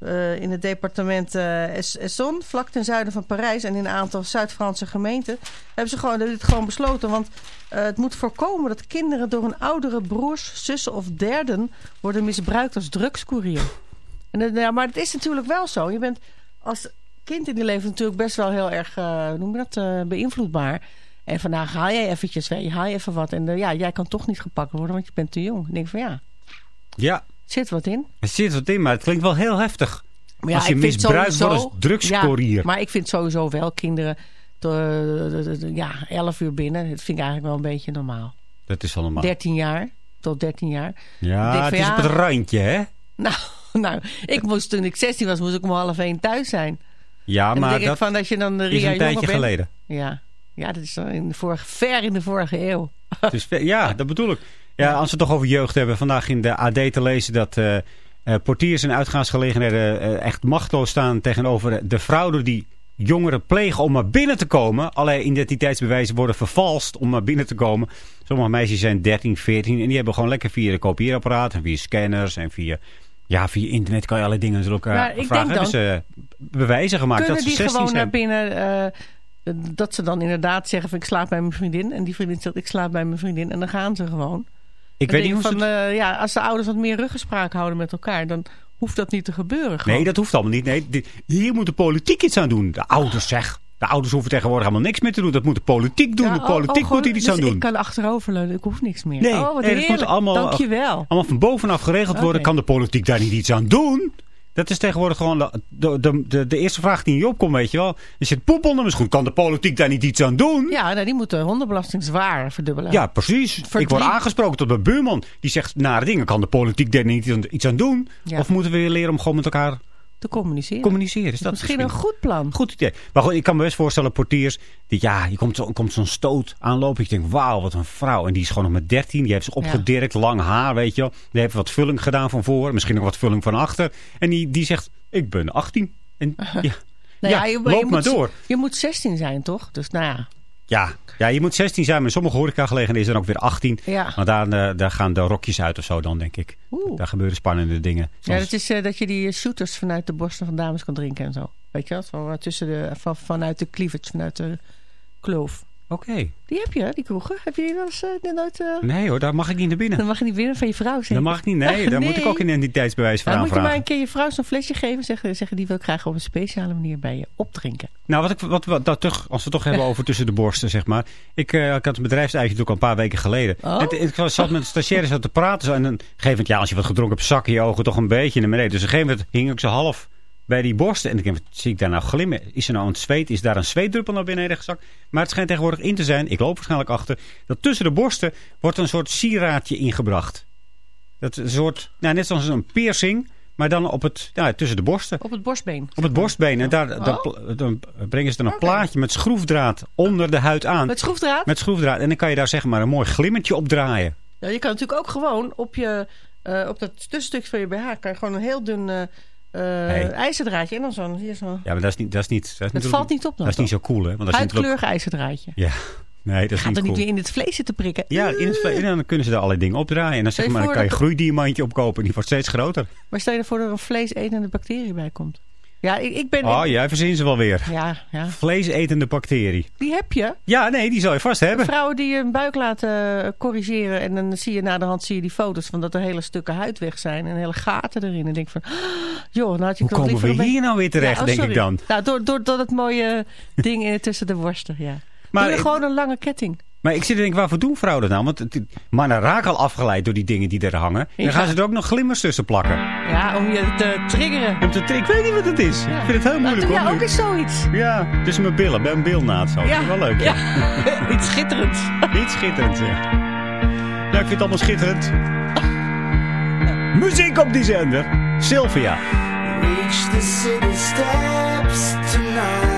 eh, eh, in het departement eh Es- Essonne, vlak ten zuiden van Parijs... en in een aantal Zuid-Franse gemeenten... hebben ze gewoon, dit gewoon besloten. Want eh, het moet voorkomen dat kinderen door hun oudere broers, zussen of derden... worden misbruikt als drugscourier. En, ja, maar het is natuurlijk wel zo. Je bent als kind in je leven natuurlijk best wel heel erg, eh, noem je dat, eh, beïnvloedbaar... En vandaag haal jij eventjes, haal je even wat. En eh, ja, jij kan toch niet gepakt worden, want je bent te jong. Ik denk van ja, Ja, zit wat in. er zit wat in, maar het klinkt wel heel heftig. Maar ja, als je misbruikt wordt als drugscourier. Ja, maar ik vind sowieso wel kinderen ja, 11 uur binnen. Dat vind ik eigenlijk wel een beetje normaal. Dat is wel normaal. 13 jaar, tot 13 jaar. Ja, het is ja, op het randje, hè? Nou, nou, ik moest toen ik 16 was, moest ik om half 1 thuis zijn. Ja, maar dat ik van je dan de is een tijdje bent. geleden. Ja. ja, dat is in de vorige, ver in de vorige eeuw. Dus, ja, dat bedoel ik. Ja, als we het toch over jeugd hebben. Vandaag in de AD te lezen dat eh, eh, portiers en uitgaansgelegenheden eh, echt machteloos staan tegenover de fraude die jongeren plegen om maar binnen te komen. Allerlei identiteitsbewijzen worden vervalst om maar binnen te komen. Sommige meisjes zijn 13, 14 en die hebben gewoon lekker via de kopieerapparaat en via scanners en via... Ja, via internet kan je alle dingen natuurlijk Maar ik vragen. denk dan- Hebben ze bewijzen gemaakt Kunnen dat ze die 16 gewoon zijn. naar binnen... dat ze dan inderdaad zeggen van ik slaap bij mijn vriendin. En die vriendin zegt ik slaap bij mijn vriendin. En dan gaan ze gewoon. Ik weet niet hoe van, eh, ja, Als de ouders wat meer ruggespraak houden met elkaar... dan hoeft dat niet te gebeuren. Gewoon. Nee, dat hoeft allemaal niet. Nee, dit- hier moet de politiek iets aan doen. De ouders zeg. De ouders hoeven tegenwoordig helemaal niks meer te doen. Dat moet de politiek doen. Ja, de oh, politiek oh, moet hier iets dus aan doen. ik kan achteroverleunen. Ik hoef niks meer. Nee, oh, wat nee dat heerlijk. moet allemaal, Dankjewel. allemaal van bovenaf geregeld worden. Kan de politiek daar niet iets aan doen? Dat is tegenwoordig gewoon de, de, de, de, eerste vraag die in je opkomt, weet je wel. Er zit poep onder mijn schoen. Kan de politiek daar niet iets aan doen? Ja, nou, die moeten hondenbelasting zwaar verdubbelen. Ja, precies. Ik word aangesproken tot mijn buurman. Die zegt nare dingen. Kan de politiek daar niet iets aan- iets aan doen? Ja. Of moeten we weer leren om gewoon met elkaar Te communiceren. communiceren? Is dat Misschien een goed plan. Goed idee. Maar goed, ik kan me best voorstellen, portiers. Die, ja, je komt, zo, komt zo'n stoot aanlopen. Je denkt, wauw, wat een vrouw. En die is gewoon nog maar 13. Die heeft zich opgedirkt, lang haar, weet je wel. Die heeft wat vulling gedaan van voor. Misschien nog wat vulling van achter. En die, die zegt, ik ben 18. En ja, Nou ja, je, loop je maar moet, door. Je moet 16 zijn, toch? Dus nou ja. Ja, ja, je moet 16 zijn. Maar sommige horecagelegenheden is dan ook weer 18. Ja. Want daar, eh, daar gaan de rokjes uit of zo dan, denk ik. Oeh. Daar gebeuren spannende dingen. Ja, dat is eh, dat je die shooters vanuit de borsten van dames kan drinken en zo. Weet je dat? Van, tussen de, van, vanuit de cleavage, vanuit de kloof. Oké. Die heb je, hè, die kroegen. Heb je die wel eens eh, nooit... eh, Nee hoor, daar mag ik niet naar binnen. Dan mag je niet winnen van je vrouw, zeg. Dat mag ik niet. Nee, daar moet ik ook een identiteitsbewijs voor Dan moet je maar aanvragen. een keer je vrouw zo'n flesje geven. Zeggen, zeggen die wil ik graag op een speciale manier bij je opdrinken. Nou, wat ik, wat, wat, dat toch, als we het toch hebben over tussen de borsten, zeg maar. Ik, eh, ik had een bedrijfsuitje natuurlijk al een paar weken geleden. Oh. En ik was- zat met stagiaires zo te praten. Zo, en dan, gegeven moment, ja, als je wat gedronken hebt, zakken je ogen toch een beetje naar beneden. Dus op een gegeven moment hing ik zo half bij die borsten. En ik denk, wat zie ik daar nou glimmen? Is er nou een zweet? Is daar een zweetdruppel naar beneden gezakt? Maar het schijnt tegenwoordig in te zijn, ik loop waarschijnlijk achter, dat tussen de borsten wordt een soort sieraadje ingebracht. Dat is een soort, nou, net zoals een piercing, maar dan op het, ja, tussen de borsten. Op het borstbeen. Op het borstbeen. En daar Oh. dan, brengen ze dan een plaatje met schroefdraad onder de huid aan. Met schroefdraad? Met schroefdraad. En dan kan je daar zeg maar een mooi glimmertje op draaien. Ja, je kan natuurlijk ook gewoon op, je, eh, op dat tussenstuk van je BH... kan je gewoon een heel dun eh, eh, ijzerdraadje... en dan zo'n... Hier zo. Ja, maar dat is niet... Dat, is niet, dat, is valt niet op dan, Dat is niet zo cool, hè? Want Huidkleurig ijzerdraadje. Ja, nee, dat is Gaat niet er niet cool. weer in het vlees zitten prikken. Ja, in het, en dan kunnen ze daar allerlei dingen opdraaien. En dan, zeg maar, dan kan je een groeidiamantje opkopen en die wordt steeds groter. Maar stel je ervoor dat er een vleesetende bacterie bij komt. Ja, ik, ik ben... Oh, jij verzin ze wel weer. Ja, ja. Vleesetende bacterie. Die heb je. Ja, nee, die zal je vast hebben. Vrouwen die een buik laten eh, corrigeren... en dan zie je na de hand zie je die foto's... van dat er hele stukken huid weg zijn... en hele gaten erin. En denk van, ah, joh, nou had je Hoe komen we hier nou weer terecht, Ja, oh, denk ik dan? Nou, door, door, door dat mooie ding in- tussen de worsten, ja. Maar Doe gewoon een lange ketting. Maar ik zit te denken, waarvoor doen vrouwen dat nou? Want het, mannen raken al afgeleid door die dingen die er hangen. En dan gaan ze er ook nog glimmers tussen plakken. Ja, om je te triggeren. Om te tri- ik weet niet wat het is. Ik vind het heel moeilijk doe jij ook eens zoiets. Ja, tussen mijn billen, bij een bilnaad zo. Dat is wel leuk. Ja, iets schitterends. Iets schitterends, ja. Nou, ik vind het allemaal schitterend. Muziek op die zender. Sylvia. Reach the city steps tonight.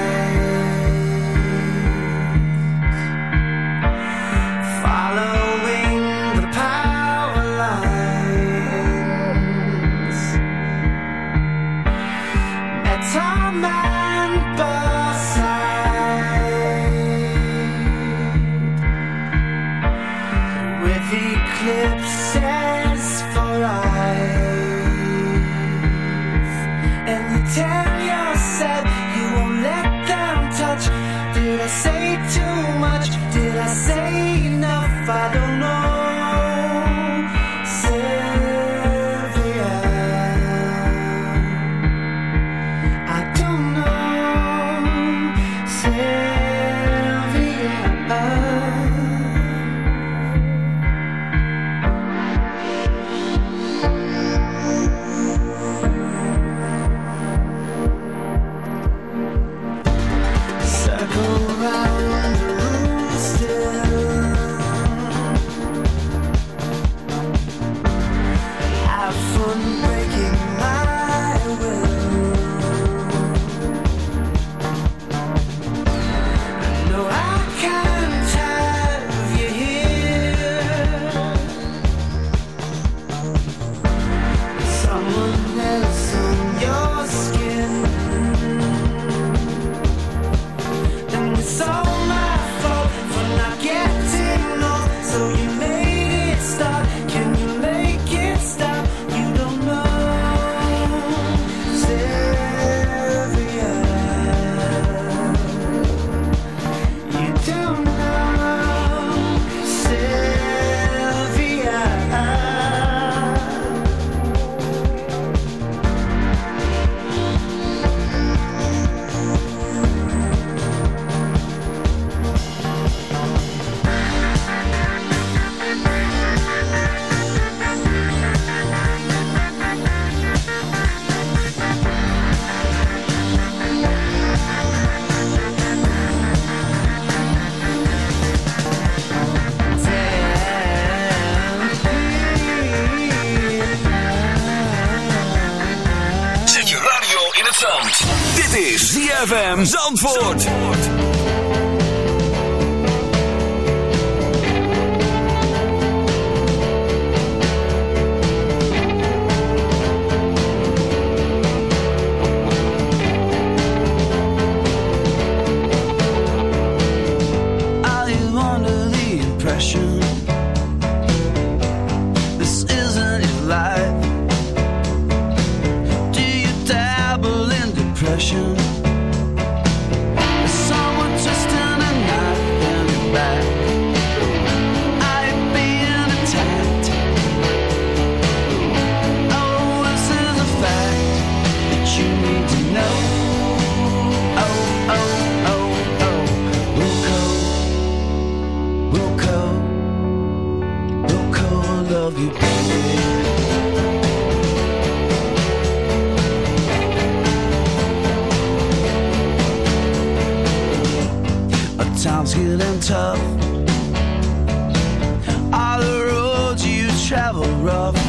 Road's getting tough. Are the roads you travel rough?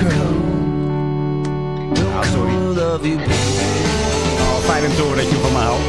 Wilco. Wilco. sorry. Oh, fijn om te horen dat je van me houdt.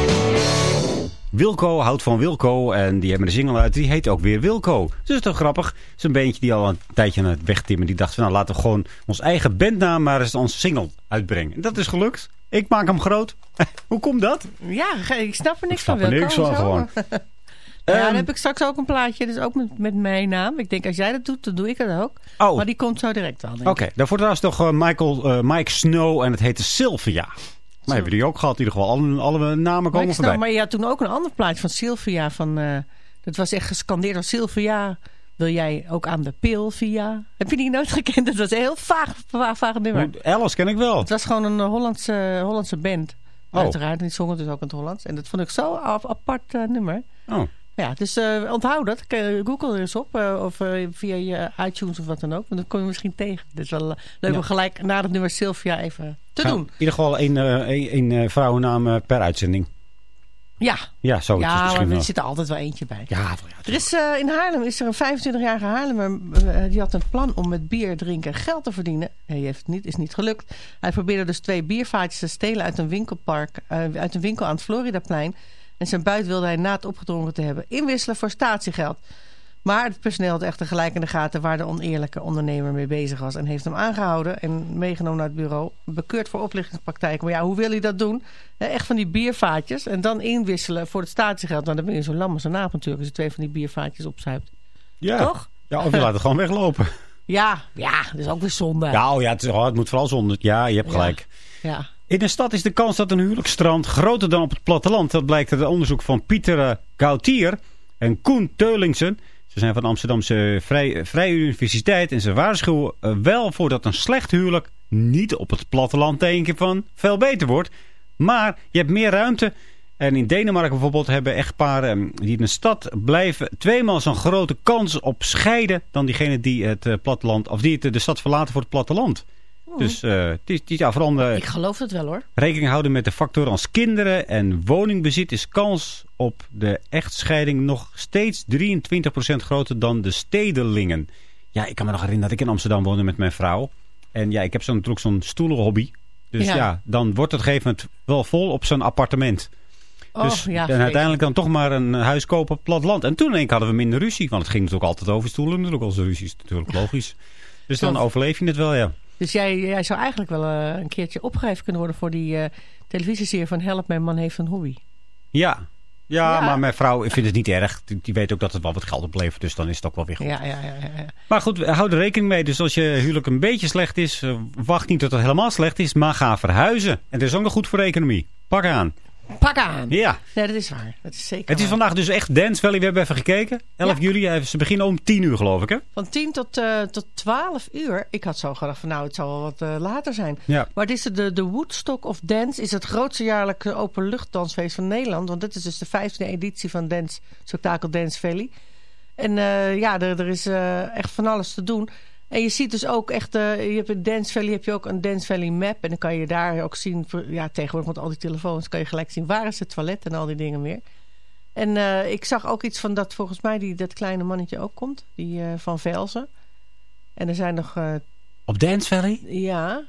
Wilco houdt van Wilco en die hebben een single uit. Die heet ook weer Wilco. Dus dat is toch grappig. Het is een beentje die al een tijdje aan het wegtimmen. Die dacht van nou laten we gewoon ons eigen bandnaam maar eens onze single uitbrengen. En dat is gelukt. Ik maak hem groot. Hoe komt dat? Ja, ik snap er niks Ik snap van. er Wilco, niks van, gewoon. ja, Ehm, dan heb ik straks ook een plaatje. Dus ook met, met mijn naam. Ik denk, als jij dat doet, dan doe ik het ook. Oh. Maar die komt zo direct wel, denk Oké, ik. daarvoor trouwens nog eh, Michael, eh, Mike Snow en het heette Sylvia. Maar hebben die ook gehad in ieder geval. Alle, alle namen komen ik snap, voorbij. maar je had toen ook een ander plaatje van Sylvia. Van, eh, dat was echt gescandeerd door Sylvia. Wil jij ook aan de pil via? Heb je die nooit gekend? Dat was een heel vaag, vaag, vaag nummer. Alice ken ik wel. Het was gewoon een Hollandse, Hollandse band. Oh. Uiteraard. En die zongen dus ook in het Hollands. En dat vond ik zo ap- apart nummer. Oh. Ja, dus eh, onthoud dat. Google er eens op. eh, of eh, via je iTunes of wat dan ook. Want dan kom je misschien tegen. Is wel leuk Ja. om gelijk na het nummer Sylvia even te Ja, doen. In ieder geval één, één, vrouwennaam per uitzending. Ja, Ja, zo het ja maar misschien er wel. zit er altijd wel eentje bij. Ja, ja, Er is, in Haarlem is er een 25-jarige Haarlemmer. die had een plan om met bier drinken geld te verdienen. Hij heeft het niet, is niet gelukt. Hij probeerde dus twee biervaatjes te stelen uit een winkelpark. uit een winkel aan het Floridaplein. En zijn buit wilde hij na het opgedronken te hebben inwisselen voor statiegeld. Maar het personeel had echter gelijk in de gaten waar de oneerlijke ondernemer mee bezig was. En heeft hem aangehouden en meegenomen naar het bureau. Bekeurd voor oplichtingspraktijken. Maar ja, hoe wil hij dat doen? Echt van die biervaatjes en dan inwisselen voor het statiegeld. Nou, dan ben je zo lam als een aap natuurlijk als je twee van die biervaatjes opzuipt. Ja. Toch? Ja, of je laat het gewoon weglopen. Ja, ja, dat is ook weer zonde. Ja, oh ja het, is, oh, het moet vooral zonder. Ja, je hebt gelijk. Ja. In een stad is de kans dat een huwelijk strandt groter dan op het platteland. Dat blijkt uit het onderzoek van Pieter eh, Gautier en Koen Teulingsen. Ze zijn van de Amsterdamse Vrij, Vrije Universiteit. En ze waarschuwen eh, wel voor dat een slecht huwelijk niet op het platteland denken van veel beter wordt. Maar je hebt meer ruimte. En in Denemarken bijvoorbeeld hebben echtparen eh, die in een stad blijven... tweemaal zo'n grote kans op scheiden dan diegenen die het platteland... of die het, de stad verlaten voor het platteland. Dus is ja, vooral de Ik geloof het wel hoor. rekening houden met de factoren als kinderen en woningbezit... is kans op de echtscheiding nog steeds 23% groter dan de stedelingen. Ja, ik kan me nog herinneren dat ik in Amsterdam woonde met mijn vrouw. En ja, ik heb zo'n natuurlijk zo'n stoelenhobby. Dus ja. Ja. dan wordt het op een gegeven moment wel vol op zo'n appartement. Oh, dus ja, en uiteindelijk dan toch maar een huis kopen op platteland. En toen hadden we minder ruzie. Want het ging natuurlijk altijd over stoelen. Natuurlijk als ruzie is natuurlijk logisch. Dus dan overleef je het wel, ja. Dus jij, jij zou eigenlijk wel eh, een keertje opgegeven kunnen worden voor die eh, televisieserie van Help, mijn man heeft een hobby. Ja. Ja, Ja. maar mijn vrouw vindt het niet erg. Die, die weet ook dat het wel wat geld oplevert. Dus dan is het ook wel weer goed. Ja, ja, ja. ja, ja. Maar goed, hou er rekening mee. Dus als je huwelijk een beetje slecht is, eh, wacht niet tot het helemaal slecht is, maar ga verhuizen. En dat is ook nog goed voor de economie. Pak aan. Pak aan. Ja. Nee, dat is waar. Dat is zeker Het is waar. vandaag dus echt Dance Valley. We hebben even gekeken. 11 Ja. juli. Ze beginnen om 10 uur geloof ik hè? Van 10 tot, eh, tot 12 uur. Ik had zo gedacht van nou, het zal wel wat eh, later zijn. Ja. Maar het is de, de Woodstock of Dance is het grootste jaarlijke openluchtdansfeest van Nederland. Want dit is dus de 15e editie van Dance, Spectakel Dance Valley. En eh, ja, er, er is echt van alles te doen. En je ziet dus ook echt, eh, je hebt in Dance Valley heb je ook een Dance Valley map. En dan kan je daar ook zien, ja tegenwoordig met al die telefoons kan je gelijk zien waar is het toilet en al die dingen meer. En eh, ik zag ook iets van dat volgens mij die, dat kleine mannetje ook komt. Die eh, van Velzen. En er zijn nog... Op Dance Valley? ja.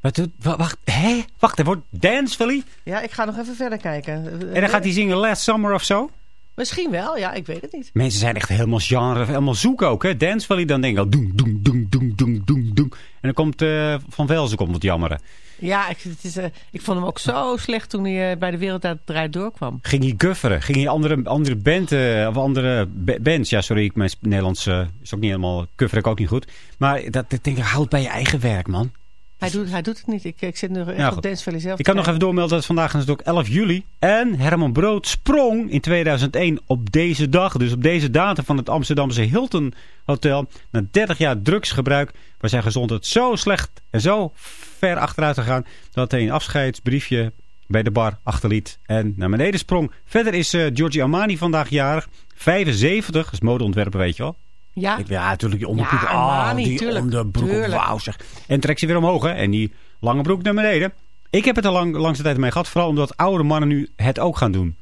Wat, wacht, hè? Wacht, er wordt Dance Valley? ja, ik ga nog even verder kijken. En dan gaat hij zingen Last Summer of zo? Misschien wel, ja, ik weet het niet. Mensen zijn echt helemaal genre, helemaal zoek ook. Hè? Dance Valley, dan denk ik al doen, doen, doen, doen, doen, doen, doen. En dan komt eh, Van Velzen komt wat jammeren. Ja, ik, het is, eh, ik vond hem ook zo slecht toen hij eh, bij de Wereld uit het Draait doorkwam. Ging hij gufferen? Ging hij andere, andere band, of andere ba- bands? Ja, sorry, ik, mijn Nederlands is ook niet helemaal... Gufferen ik ook niet goed. Maar dat, ik denk ik, houd bij je eigen werk, man. Hij doet, hij doet het niet. Ik, ik zit nu echt Ja, op goed. Dance Valley zelf. Ik kan nog even doormelden dat het vandaag is ook 11 juli. En Herman Brood sprong in 2001 op deze dag. Dus op deze datum van het Amsterdamse Hilton Hotel. Na 30 jaar drugsgebruik was zijn gezondheid zo slecht en zo ver achteruit gegaan. Dat hij een afscheidsbriefje bij de bar achterliet en naar beneden sprong. Verder is eh Giorgio Armani vandaag jarig. 75, dat is modeontwerper weet je wel. Ja, Ik, ja, natuurlijk die onderbroek. Ja, oh, die tuurlijk, onderbroek. Wauw zeg. En trekt ze weer omhoog hè. En die lange broek naar beneden. Ik heb het er lang, langste tijd mee gehad. Vooral omdat oude mannen nu het ook gaan doen.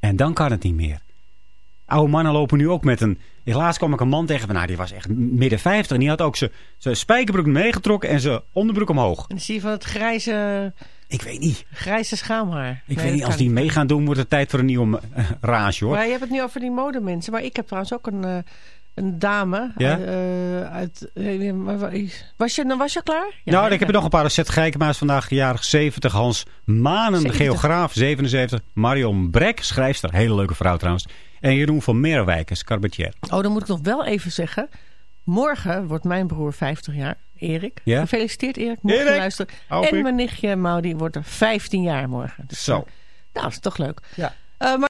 En dan kan het niet meer. Oude mannen lopen nu ook met een... Helaas kwam ik een man tegen. Nou, die was echt midden 50. En die had ook zijn- spijkerbroek meegetrokken en zijn onderbroek omhoog. en dan zie je van het grijze, Ik weet niet. grijze schaamhaar. Ik Nee, weet niet, als die mee gaan doen, wordt het tijd voor een nieuwe uh, rage hoor. Maar je hebt het nu over die modemensen. Maar ik heb trouwens ook een, eh, een dame Ja? eh, uit... eh, wa- was, je, was je klaar? Ja, nou, ik heb er nog een paar. Zet Gijkema is vandaag jarig 70. Hans Manen, de 70. geograaf, 77. Marion Brek, schrijfster. Hele leuke vrouw trouwens. En Jeroen van Meerwijk, is cabaretier. Oh, dan moet ik nog wel even zeggen. Morgen wordt mijn broer 50 jaar, Erik. Ja? Gefeliciteerd Erik, mocht je Erik, luisteren. hoop En mijn nichtje Maudie wordt er 15 jaar morgen. Dus, Zo. eh, nou, dat is toch leuk. Ja. Eh, maar